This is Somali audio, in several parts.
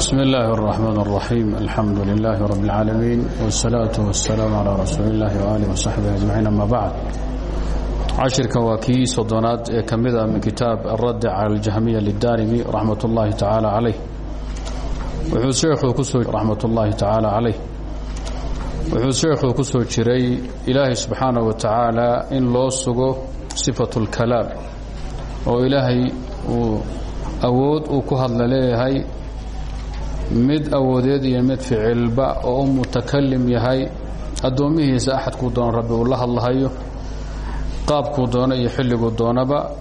بسم الله الرحمن الرحيم الحمد لله رب العالمين والصلاة والسلام على رسول الله وآله وصحبه أجمعين أما بعد cashirka waa kii soddonaad ee ka mid a min kitaab alraddi cala aljahmiya lidaarimi raxmat ullaahi tacaala calayh wuxuu sheekhuu kusoo raxmat ullaahi tacaala calayh wuxuu sheekhuu ku soo jiray ilaahay subxaanahu wa tacaala in loo sugo sifatu اlkalaam oo ilaahay uu awood uu ku hadla leeyahay mid awoodeed iyo mid ficilba oo u mutakalim yahay addoommihiisa axadkuu doona rabbi uu la hadlahayo qaabkuu doono iyo xilliguu doonaba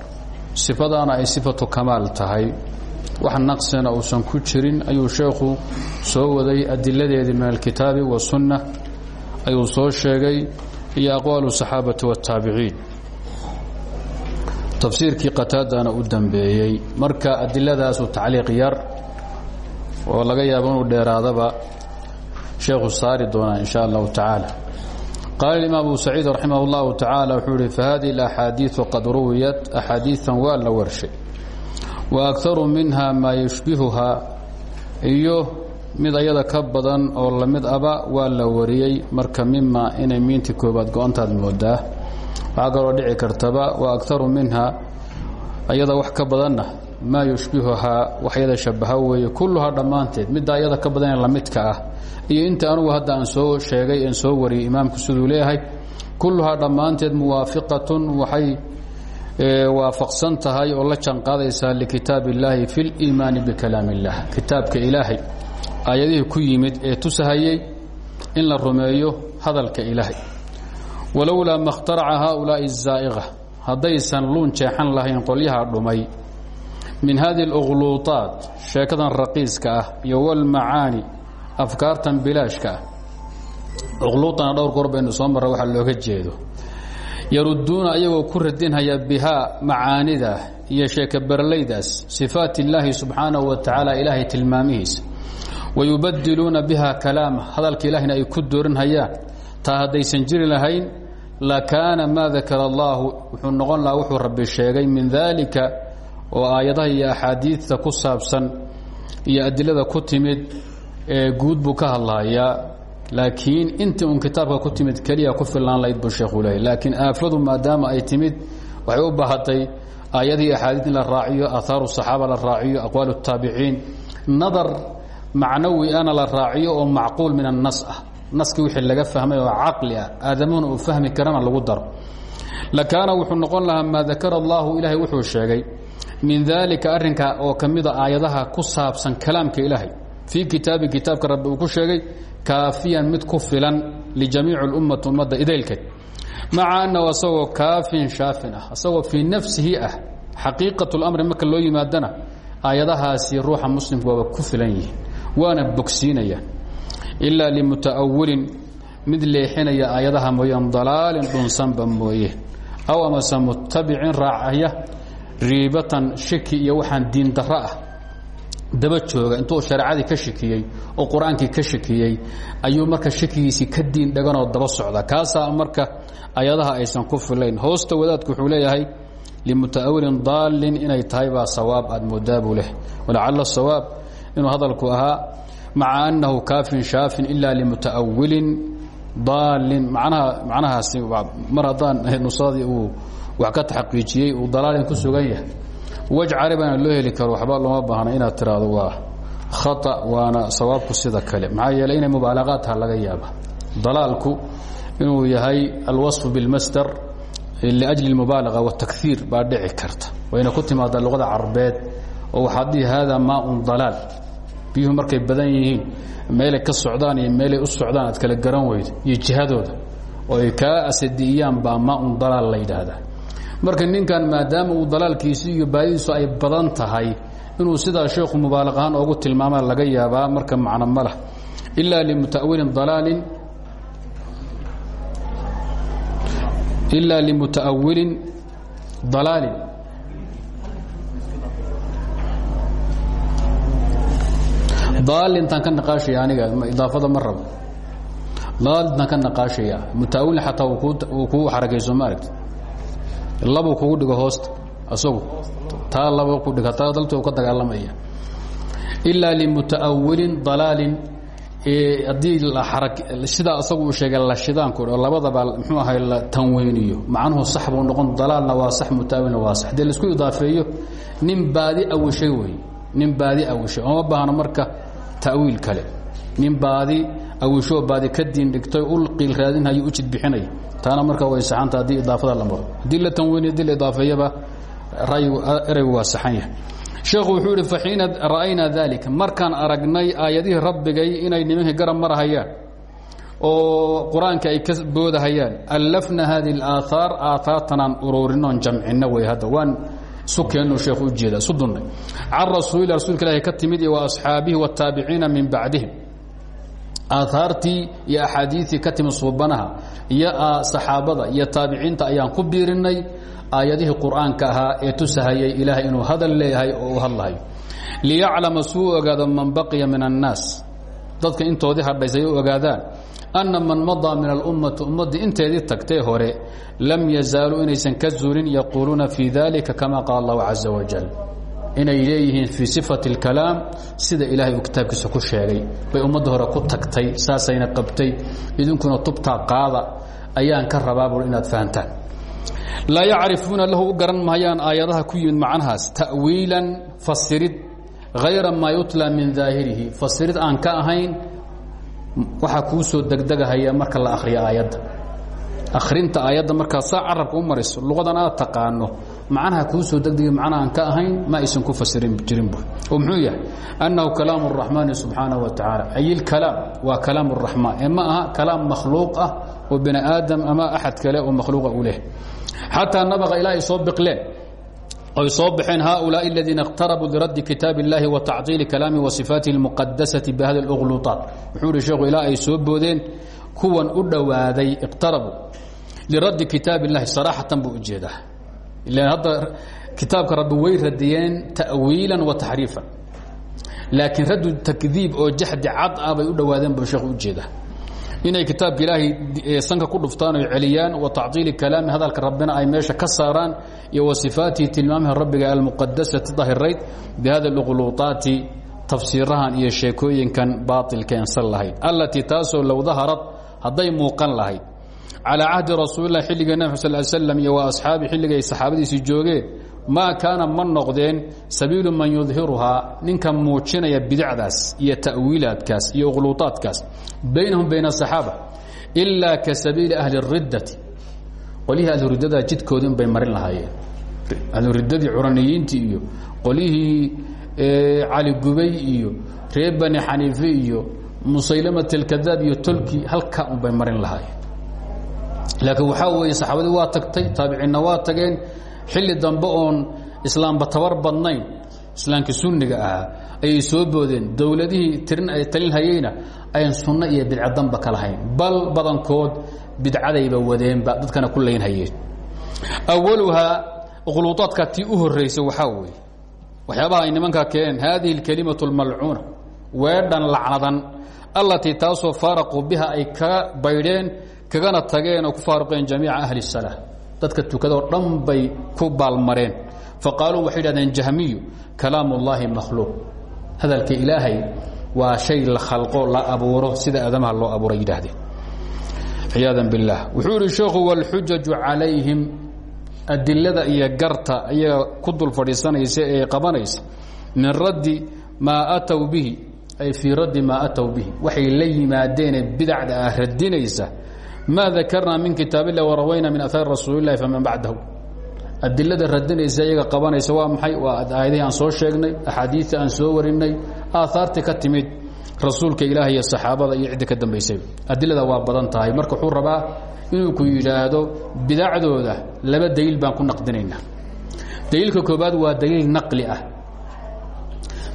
sifadaana ay sifatu kamaal tahay. Wax naqsina uusan ku jirin ayuu sheekhu soo waday adiladeedii min alkitaabi wasunna ayuu soo sheegay iyo aqwaalu saxaabati waataabiciin tafsiirkii qataadana u dambeeyey. Marka adiladaasuu tacliiq yar oo laga yaabo inuu dheeraadaba sheekhu saari doonaa in sha allahu tacaala. Qaala abu saciid raximah اllahu tacaala wuxuu yihi fahadihi qad ruwiyat axaadiian waa la warshay. Wa akaru minha maa yushbihuhaa iyo mid ayada ka badan oo la mid aba waa la wariyey marka mima inay miintii koobaad go-antaad moodaa. Waxaa dhici kartaba wa akaru minha ayada wax ka badanna maa yushbihuhaa waxyada shabaha weeye kulluhaa dhammaanteed. Middaa iyada ka badanee lamidka ah. Iyo inta anugu hadda aan soo sheegay aan soo wariyey imaamku siduu leeyahay kulluhaa dhammaanteed muwaafiqatun waxay waafaqsan tahay oo la janqaadaysaa likitaab illaahi fi liimaani bikalaam illah kitaabka ilaahay aayadihii ku yimid ee tusahayey in la rumeeyo hadalka ilaahay. Walowlaa makhtaraca haaulaai zaa'iqa. Haddaysan luun jeexan lahayn qolyaha dhumay min hadi اlukluuطaat sheekadan raqiiska ah iyo wlmacaani afkaartan bilaashka ah. Ukluuana dhowr goor baynu soo looga jeedo. Yaruduuna ayagoo ku radinhaya bihaa macaanida iyo sheeka berlaydaas sifaat illaahi subxaanahu wa tacaala ilaahay tilmaamihiisa. Wayubadiluuna biha kalaama hadalka ilaahina ay ku doorinhayaan taa haddaysan jiri lahayn lakaana maa dakara allaahu wuxuu noqon lahaa wuxuu rabbi sheegay min daalika oo aayadaha iyo axaadiidta ku saabsan iyo adilada ku timid guud buu ka hadlahayaa laakiin intii un kitaabka ku timid keliya ku fillaan layd buu sheekhu leeyahy laakiin aafadu maadaama ay timid waxay u baahatay aayadii axaadiid la raaciyo aahaaru saxaaba la raaciyo aqwaal الtaabiciin nadar macnawi ana la raaciyo oo macquul min annas ah. Naskii wixii laga fahmay oo caqli ah aadamuhuna uu fahmi karana lagu daro. Lakaana wuxuu noqon lahaa maa dakara allahu ilaahay wuxuu sheegay min daalika arrinka oo ka mida aayadaha ku saabsan kalaamka ilaahay. Fii kitaabi kitaabka rabbi uu ku sheegay kaafiyan mid ku filan lijamiici اlummati ummadda idaylkeed maca annahu asagoo kaafin shaafin ah asagoo fii nafsihi ah xaqiiqat اlamri marka loo yimaadana aayadahaasi ruuxa muslimka waaba ku filan yihiin waana bogsiinayaan ilaa limuta'awilin mid leexinaya aayadaha mooyaan dalaalin dhunsanba mooye aw amase mutabicin raacaya riibatan shiki iyo waxaan diin darro ah. Daba jooga intuu shareecadii ka shikiyey oo qur'aankii ka shikiyey ayuu marka shakigiisii ka diin dhaganoo daba socda. Kaasaa marka ayadaha aysan ku filayn. Hoosta wadaadku wuxuu leeyahay limuta'awilin daalin inay tahay baa sawaab aad moodaabu leh. Walacala sawaab inuu hadalku ahaa maca annahu kaafin shaafin ilaa limuta'awilin daalin. Manaha macnahaasi mar haddaan nusadii uu wax ka taxqiijiyey uu dalaalin ku sugan yahay wej caribana loo heli karo waxba looma baahna inaad tiraahdo waa khata waana sawaabku sida kale maxaa yeeley inay mubaalaqaadtaha laga yaaba dalaalku inuu yahay alwaصfu biاlmasdar liأjli اmubaalaga wاtakhiir baa dhici karta wayna ku timaadaa luqada carabeed oo waxaad dhihi hada maaun dalaal biyuhu markay badan yihiin meelay ka socdaan iyo meelay u socdaan aad kala garan weydo iyo jihadooda oo ay kaa asadiyaan baa maaun dalaal la yidhaahdaa marka ninkan maadaama uu dalaalkiisi iyo baadidiisu ay badan tahay inuu sidaa sheekhu mubaalaq ahaan oogu tilmaama laga yaabaa marka macno ma lah ilaa limuta'awilin dalaalin. Ilaa limuta'awilin dalaalin. Daalintaan ka naqaashaya aniga idaafada ma rabo. Daalintaan ka naqaashaya muta'awilin xataa uu kuu xarakayso ma aragti labuu kugu dhigo hoosta asagu. Taa laba ku dhig taa dalto ka dagaalamaya. Ilaa limuta'awilin dalaalin haddii sidaa asagu uu sheegay la shidaanku oo labadaba mxuu ahay la tanweyniyo. Macnuhu sax buu noqon dalaalna waa sax mutaawilna waa sax. Dee la isku idaafeeyo nin baadi awishay wey. Nin baadi awishay ooma baahno marka ta'wiil kale. Nin baadi awishoo baadi ka diin dhigtay ul qiil raadinhayo u jid bixinaya taana marka way saxanta haddii idaafada la maro. Haddii la tanweyniyo haddii la idaafeeyaba eraygu waa saxan yahay. Sheekhu wuxuu idhi faxiina ra'aynaa daalika markaan aragnay aayadihii rabbigay inay nimankii garab marahayaan oo qur'aanka ay ka boodahayaan allafna hadi اlaahaar aahaartanaan uruurinoon jamcino wey hadda. Waan isu keenno sheekhu u jeeda isu dunnay. Can rasuulila rasuulka ilahi ka timid iyo wa asxaabihi wاtaabiciina min bacdihim aahaartii iyo axaadiiii ka timid suubanaha iyo saxaabada iyo taabiciinta ayaan ku biirinay aayadihii qur'aanka ahaa ee tusahayay ilaahay inuu hadal leeyahay oo u hadlahayo liyaclama suu ogaado man baqiya min annaas. Dadka intoodii hadhaysay u ogaadaan anna man madaa min alummati ummaddii inteedii tagtay hore lam yazaaluu inaysan ka zuulin yaquuluuna fii dalika kama qaala allahu caza wajal inay leeyihiin fii sifati اlkalaam sida ilaahay uu kitaabkiisa ku sheegay. Bay ummadda hore ku tagtay saasayna qabtay. Idinkuna tubtaa qaada ayaan ka rabaa inaad fahantaan. Laa yacrifuuna lahu garan mahayaan aayadaha ku yimid macnahaas ta'wiilan fasirid hayra maa yutla min daahirihi. Fasirid aan ka ahayn waxaa kuu soo degdegahaya marka la akhriyo aayadda akhrinta aayadda markaad saa carabka u mariso luqadan aad taqaano macnaha kuu soo degdegay macna aan ka ahayn ma aysan ku fasirin jirinbu oo muxuu yahay annahu kalaam الraxmaani subxaanaه wa tacaala ay ilkalaam waa kalaam الraxmaan ee ma aha kalaam makhluuq ah oo bini aadam ama axad kale oo makhluuqa u leh xataa nabaqa ilaa ay soo biqleen oy soo baxeen haؤulaaءi اladiina اqtarabuu liraddi kitaab اllahi wa tacطiili kalaami wa صifaatihi اlmuqadasaةi bihada اlغluطaat wuxuu ihi sheekhu ilaa ay soo boodeen kuwan u dhowaaday iqtarabu liradi kitaab اlahi saraaxatan buu u jeedaa ila hadda kitaabka rabbi way radiyeen tawiilan wa taxriifan. Laakiin raddu takdiib oo jaxdi cad ah bay u dhowaadeen buu sheekhu u jeedaa inay kitaabka ilaahay sanka ku dhuftaan oy celiyaan wa tacdiili kalaami hadalka rabbina ay meesha ka saaraan iyo wa tilmaamaha rabbiga almuqadasati dahirayd bihada luqluuaati tafsiirahan iyo sheekooyinkan baailka ensan lahayd. Allatii taasoo low daharad hadday muuqan lahayd calىa cahdi rasuulilah xilliga nab sal slm iyo wa asxaabi xilligay saxaabadiisii joogeen maa kaana ma noqdeen sabiilu man yudhiruhaa ninka muujinaya bidacdaas iyo ta'wiilaadkaas iyo ukhluuطaadkaas baynahum bayna asaxaaba ilaa ka sabiili ahli اriddati qolyihii ahluridada jidkoodin bay marin lahaayeen ahluridadii curaniyiintii iyo qolyihii cali gubay iyo reer bani xaniife iyo musaylamat alkadaab iyo tolkii halkaa un bay marin lahaayeen laakiin waxaa weeye saxaabadii waa tagtay taabiciinna waa tageen. Xilli dambe oon islaamba tabar badnayn islaamkii sunniga ahaa ayay soo boodeen. Dowladihii tirin ay talin hayeyna ayan sunno iyo bidca danba ka lahayn. Bal badankood bidcadayba wadeenba dadkana ku layn hayeen. Awaluhaa khuluuaadka tii u horraysa waxaa weeye. Waxyaabaha ay nimanka keeneen haadihi alkalimatu almalcuuna weedhan lacnadan allatii taasoo faaraquu biha ay ka baydheen kagana tageen oo ku faaruqeen jamiica ahli الsalaa dadka tukadoo dhan bay ku baalmareen faqaaluu waxay yidhahdeen jahmiyu kalaam ullaahi makhluuq hadalka ilaahay waa shay la khalqo la abuuro sida aadamaha loo abuuray yidhaahdeen ciyaada biاllah wuxuu idhi sheekhu wاlxujaju calayhim adilada iyo garta ayaga ku dul fadhiisanaysa ee qabanaysa min raddi maa ataw bihi ay fii raddi maa ataw bihi. Waxay la yimaadeenee bidacda ah radinaysa ma dakarnaa min kitaab illah warawayna min ahaari rasuuli lahi faman bacdahu. Adilada radinaysa iyaga qabanaysa waa maxay? Waa aayadihii aan soo sheegnay axaadiita aan soo warinay aahaartii ka timid rasuulka ilaah iyo saxaabada iyo ciddi ka dambaysay. Adilada waa badan tahay. Marka wuxuu rabaa inuu ku yidhaahdo bidacdooda laba daliil baan ku naqdinaynaa daliilka koobaad waa daliil naqli ah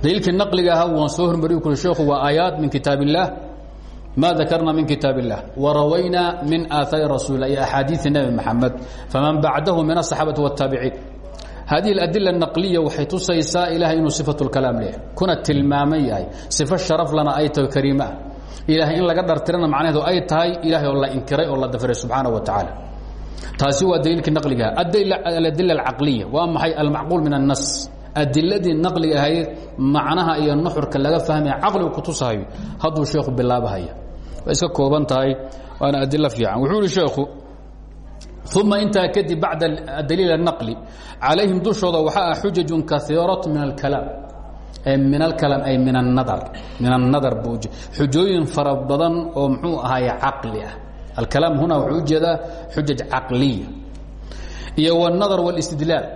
daliilkii naqliga ahaa waan soo hormariy kuri sheekhu waa aayaad min kitaab illaah ma dakarna min kitaab الlah وarawaynaa min aahaari rasuul iyo axaadiiثi nebi mxamed faman bacdahu min aلصaxaabati والtaabiciin hadihi اadila الnaqliya waxay tusaysaa ilahay inuu sifaة اkalaam leeyahay kuna tilmaaman yahay sifo sharaf lana ay tahay kariima ah ilahay in laga dhartirana macnaheedu ay tahay ilahay oo la inkiray oo la dafiray subxaanaه wa tacaala taasi waa daliilkii naqligaha aladila اlcaqliya waa maxay almacquul min الnas adiladii naqliga ahayd macnaha iyo nuxurka laga fahmaya caqligu kutusahayo hadduu sheekhu bilaabahaya way iska kooban tahay waana adilo fiican wuxuu ihi sheekhu uma intaa kadib bacda daliil الnaqli calayhim dushooda waxaa ah xujaju kaiiraة min اlkalaam min alkalaam ay min الnadar min الnadar bu xujooyin fara badan oo muxuu ahaay caqli ah alkalaam huna wuxuu ujeedaa xujaj caqliya iyo wالnadar wاlاstidlaal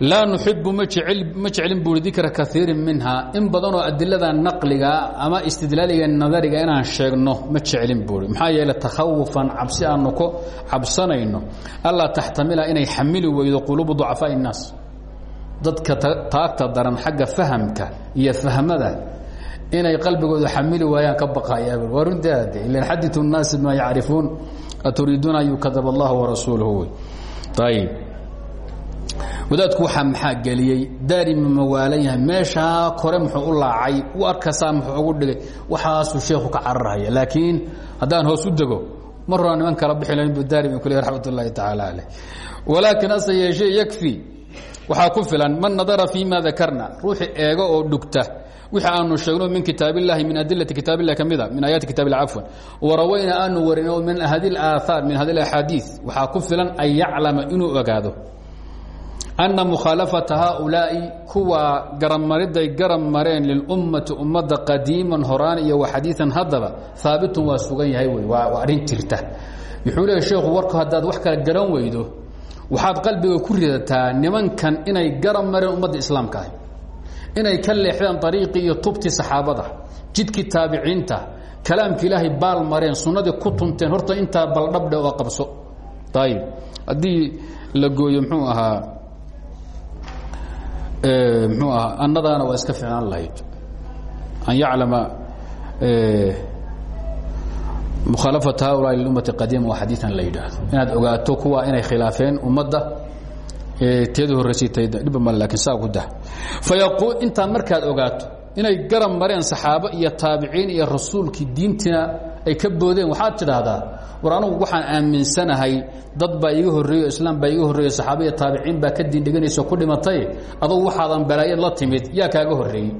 laa nuxibu ma jeclin buui dikra kaiirin minha in badanoo adilada naqliga ama istidlaaliga nadariga inaan sheegno ma jeclin buui maxaa yeele takhawufan cabsi aanu ko cabsanayno. Allaa taxtamila inay xamili weydo quluubu ducafaa innaas dadka taagta daran xagga fahamka iyo fahmada inay qalbigooda xamili waayaan ka baqayaab waa runtaade ilan xadiu nnaasi maa yacrifuun aturiiduuna an yukadab allah warasuuluhu wadaadku waxaa maxaa geliyey? Daarima mawaalan yahay. Meeshaa kore muxuu u laacay. Arkasaa muxuu ugu dhigay. Waxaasuu sheekhu ka cararhaya. Laakiin haddaan hoos u dego mar horaa niman kala bixi lahayn buu daarim ku leh raxmat ullaahi tacaala caleyh walaakin hase yeeshee yakfi waxaa ku filan man nadara fii ma dakarna ruuxi eego oo dhugta. Wixii aanu sheegno min kitaab illahi min adilati kitaab illahi ka mida min aayaati kitab illah cafwan warawayna aanu warino min hadi aaahaar min hadi axaadiid waxaa ku filan an yaclama inuu ogaado ana mukhaalafata haaulaa'i kuwa garabmariday garab mareen lilummati ummadda qadiiman horaan iyo waxadiian haddaba haabitun waa sugan yahay waa arrin jirta. Wuxuu leeya sheekhu warku haddaad wax kala garan weydo waxaad qalbiga ku ridataa nimankan inay garab mareen ummadda islaamka ah inay ka leexdeen ariiqii iyo tubtii saxaabada jidkii taabiciinta kalaamka ilaahay baal mareen sunnadii ku tunteen horta intaa baldhabdhe oo qabso. Ayib haddii la gooyo mxuu ahaa mxuu ahaa annadaana waa iska ficnaan lahayd. An yaclama mukhaalafata haulaa lilummati qadiima wa xadiian la inaad ogaato kuwa inay khilaafeen ummadda teedii horraysay dhibba male laakiin saa ku dah fayaquul intaa markaad ogaato inay garab mareen saxaabo iyo taabiciin iyo rasuulkii diintina ay ka boodeen. Waxaad tidhaahdaa war anugu waxaan aaminsanahay dad baa iga horreeyo islaam baa iga horreeyo saxaaba iyo taabiciin baa ka diindhiganayso ku dhimatay adugu waxaadan balaayad la timid yaa kaaga horreeyey.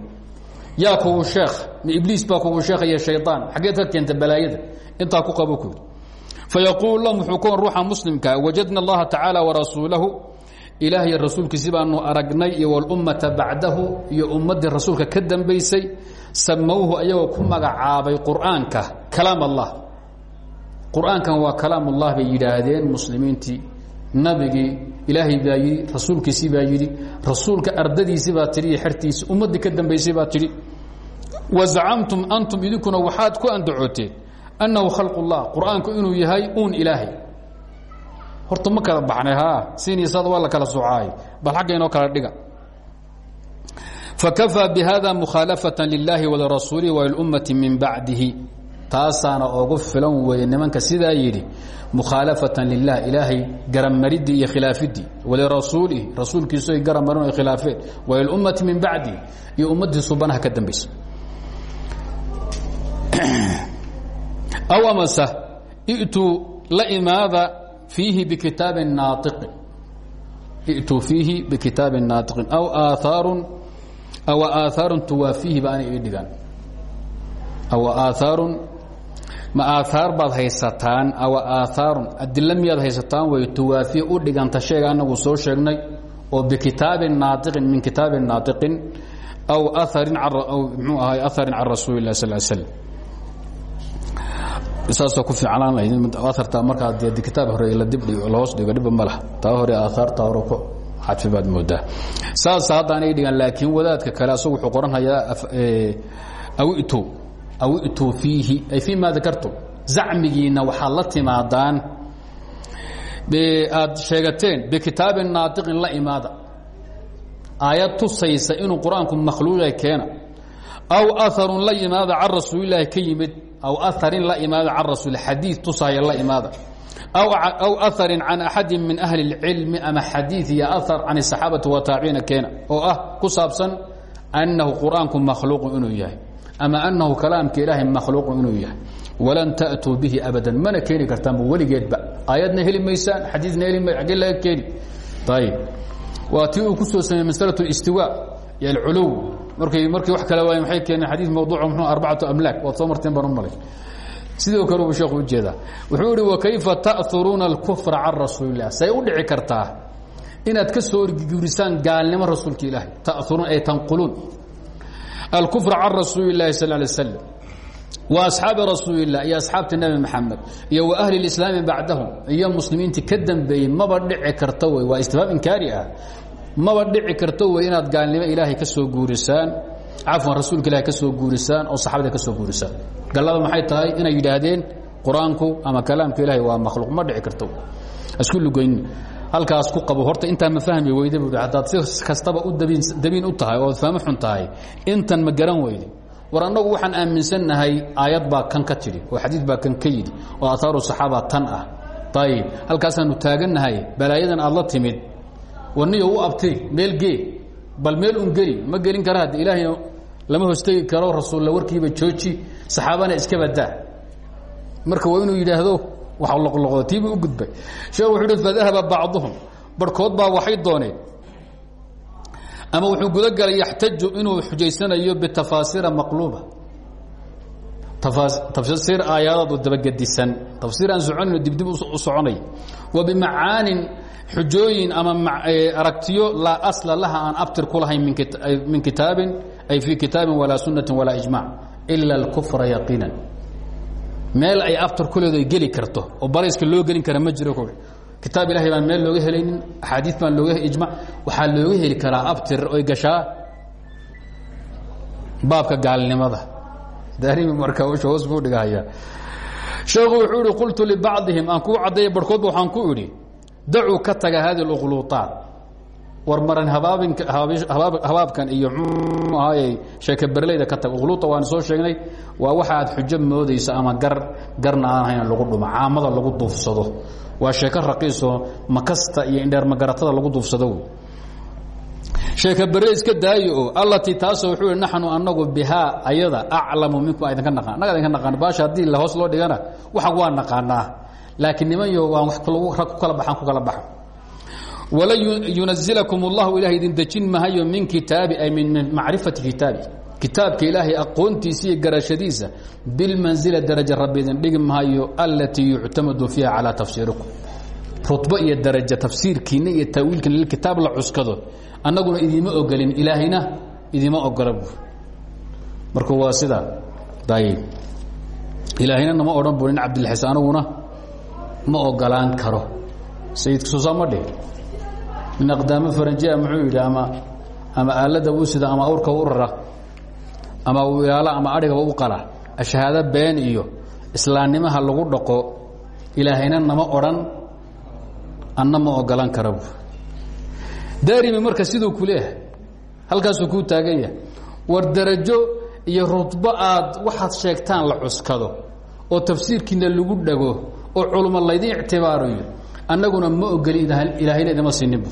Yaa kugu sheekh ma ibliis baa kugu sheekh iyo shayطaan xaggeed ka keenta balaayada intaa ku qabo ku fayaquul lahum wuxuu ku ruuxa muslimka wajadna allaha tacaala warasuulahu ilaah iyo rasuulkiisi baanu aragnay iyo wاlummata bacdahu iyo ummaddii rasuulka ka dambaysay samowhu ayagoo ku magacaabay qur'aanka kalaam allah qur'aankan waa kalaam ullah bay yidhaahdeen muslimiintii. Nabigii ilaahay baa yidhi rasuulkiisii baa yidhi rasuulka ardadiisii baa tidhi iyo xertiisii ummaddii ka dambaysay baa tidhi wazacamtum antum idinkuna waxaad ku andacooteen annahu khalq اllah qur'aanku inuu yahay uun ilaahay horta ma kala baxnay ha? Siniisada waa la kala socaay bal xagga inoo kala dhiga. Fakafaa bihada mukhaalafata lilahi walirasuulihi walilummati min bacdihi. Taasaana ogu filan weeye nimanka sidaa yidhi mukhaalafatan lilah ilaahay garabmaridii iyo khilaafidii. Walirasuulihi rasuulkiisu ay garab marin ay khilaafeen. Walilummati min bacdihi iyo ummaddii subanaha ka dambaysa. Aw amase i'tuu la imaada fiihi bikitaabin naaiqin i'tuu fiihi bikitaabin naaiqin aw aaaarun aw aaaarun tuwaafiihi ba ana ii dhigan aw aaaarun ma aaaar baad haysataan aw aaaarun adilo miyaad haysataan way tuwaafiya u dhiganta sheega anagu soo sheegnay oo bikitaabin naaiqin min kitaabin naaiqin aw arrin mxuu ahay aharin can rasuuli lah sal slm saasoo ku fiicnaan lahayd aarta markaa dee kitaab hore la dibdhigo la hoos dhigo dhibba ma laha. Taa hore aahaarta hore ku cadfi baad moodaa. Saasa hadda anay dhigaan laakiin wadaadka kale asagu wuxuu qoranhayaa awitu awituu fiihi ay fii ma dakartum zacmigiinna waxaad la timaadaan aad sheegateen bikitaabin naatiqin la imaada. Aayad tusaysa inuu qur'aanku makhluuqa keena aw aharun la imaada can rasuulilaahi ka yimid aw aharin la imaada can rasuul xadii tusaya la imaada aw aharin can axadi min ahli اlcilmi ama xadii iyo ahar can الصaxaabati wataabiciina keena oo ah ku saabsan annahu qur'aanku makhluuqu inuu yahay ama annahu kalaamka ilaahay makhluuqu inuu yahay walan ta'tuu bihi abadan mana keeni kartaanba weligeedba aayadna heli maysaan xadiidna heli ma aggee laga keeni ayb waa tii uu ku soo sameeyey maslaة الاstiwاء iyo alculuw markay markay wax kale waay maxay keeneen xadiis mawduuca muxuu arbacatu amlaak waad soo marteen baan sidoo kale uu sheekhu u wuxuu ihi wa kayfa ta'uruuna alkufra can rasuulilah say u dhici kartaa inaad ka soo orguurisaan gaalnimo rasuulka ilaahay. Ta'uruun ay tanquluun alkufra can rasuuli llahi sal lay slam wa asxaabi rasuulilah iyo asxaabta nebi maxamed iyo wa ahli اlislaami bacdahum iyo muslimiintii ka dambeeyey maba dhici karta wey waa istifaab inkaari ah maba dhici karto wey inaad gaalnimo ilaahay ka soo guurisaan cafwan rasuulka ilahay ka soo guurisaan oo saxabada ka soo guurisaan. Gallada maxay tahay? Inay yidhaahdeen qur'aanku ama kalaamka ilaahay waa makhluuq. Ma dhici karto. Isku lugoyn halkaas ku qabo. Horta intaa ma fahmi weyda bu haddaad si kastaba u dabiin u tahay ood fahmo xun tahay intan ma garan weyde. War annagu waxaan aaminsannahay aayad baa kan ka tidhi oo xadiid baa kan ka yidhi oo aahaaru saxaaba tan ah. Ayib halkaasaanu taagannahay balaayadan aad la timid warniyo u abtiri meel gee bal meel un geli ma gelin kara hadde ilaahayna lama hoostegi karo rasuulla warkiiba jooji saxaabana iska badaa marka waa inuu yidhaahdo wax loqloqdo tiibuu u gudbay. Sheekh wuxuu uhi fadahaba bacduhum. Barhkood baa waxay dooneen. Ama wuxuu gudagalay yaxtaju inuu xujaysanayo bitafaasiira maqluuba. Tafsiir aayaadaad oo dabagedisan. Tafsiir aan soconayno dibdib u soconay. Wa bimacaanin xujooyin ama aragtiyo laa asla laha aan abtir ku lahayn min kitaabin ay fii kitaabin walaa sunnatin walaa ijmac ila alkufra yaqiinan. Meel ay abtir kuleedo ay geli karto oo barayska loo gelin kara ma jiro kitaab ilahay baan meel looga helaynin axaadii baan looga ijma waxaa looga heli karaa abtir oy gashaa baabka gaalnimada. Daarimi marka usha hoos buu dhigahaya sheekhu wuxuu ihi qultu libacdihim aan kuu caddeeya barhkoodba waxaan ku idhi dacuu ka taga hadi اlkhluuطaat war maran habaabinka habaabkan iyo mxuu ahaayey sheeke berleyda ka tag khluuطa waan soo sheegnay waa waxa aad xujo moodaysa ama gar garna aan ahayn lagu dhumo caamada lagu duufsado waa sheeko raqiisoo makasta iyo indheer magaratada lagu duufsado sheeke berle iska daayo oo allatii taasoo wuxuu hi naxnu anagu bihaa ayada aclamu minkum idinka naqaan annaga idinka naqaan baasha haddii la hoos loo dhigana waxa waa naqaanaa laakiin niman yo waan wax rag ku kala baxaan ku kala baxa walan yunazilakum اllahu ilahay idin dejin mahayo min kitaabi ay min macrifati kitaabi. Kitaabka ilaahay aqoontiisa iyo garashadiisa bilmanzila daraja rabbi idin dhigi mahayo alatii yuctamadu fiiha calaa tafsiirikum. Rutbo iyo daraja tafsiirkiina iyo taawiilkiina lilkitaab la cuskado annaguna idiima ogolin ilaahayna idiima ogola marka waa sidaa dayib. Ilaahayna nama odhan bu nin cabdilxis ma ogolaan karo. Sayidka suusaa ma dhihi nin aqdaamo faranjia muxuu yidhi ama ama aalada u sida ama awrka u rara ama ilaala ama adhigaba u qala. Ashahaado been iyo islaamnimaha lagu dhaqo ilaahayna nama odhan anna ma ogolaan kara marka siduu ku leeyahay halkaasuu kuu taagan yahay. War darajo iyo rutbo aad waxaad sheegtaan la cuskado oo tafsiirkiina lagu dhago oo culmo laydin ictibaariyo annaguna ma ogeli ilaahayna idama sinin bu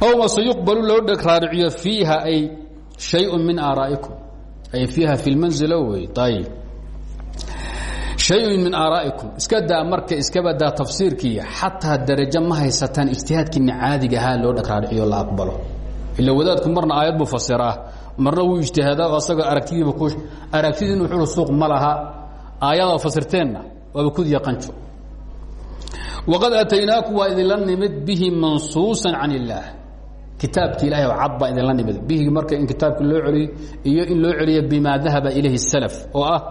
aw mase yuqbalu loo raariciyo fiiha ay shayun min aaraa'ikum ay fiiha fi lmanzilo wey ayib shayun min aaraa'ikum iska daa marka iska badaa tafsiirkii xataa darajo ma haysataan ijtihaadkiina caadiga ahaa loo dheg raariciyo la aqbalo. Ila wadaadku marna aayad buu fasiraa marna wuu ijtihaadaa oo asagoo aragtidiiba aragtidiin wuxuu suuq ma laha aayada fasirteenna waaba kudiya qanjo waqad ataynaakum waa idinla nimid bihi mansuusa can illaah. Kitaabki ilahay oo cad baa idinla bihi marka in kitaabka loo celiyo iyo in loo celiyo bima dahaba ilayhi salaf oo ah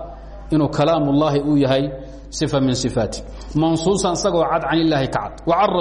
inuu kalaam ullahi uu yahay sifa min sifaati. Mansuusan isagoo cad can illaahi ka cad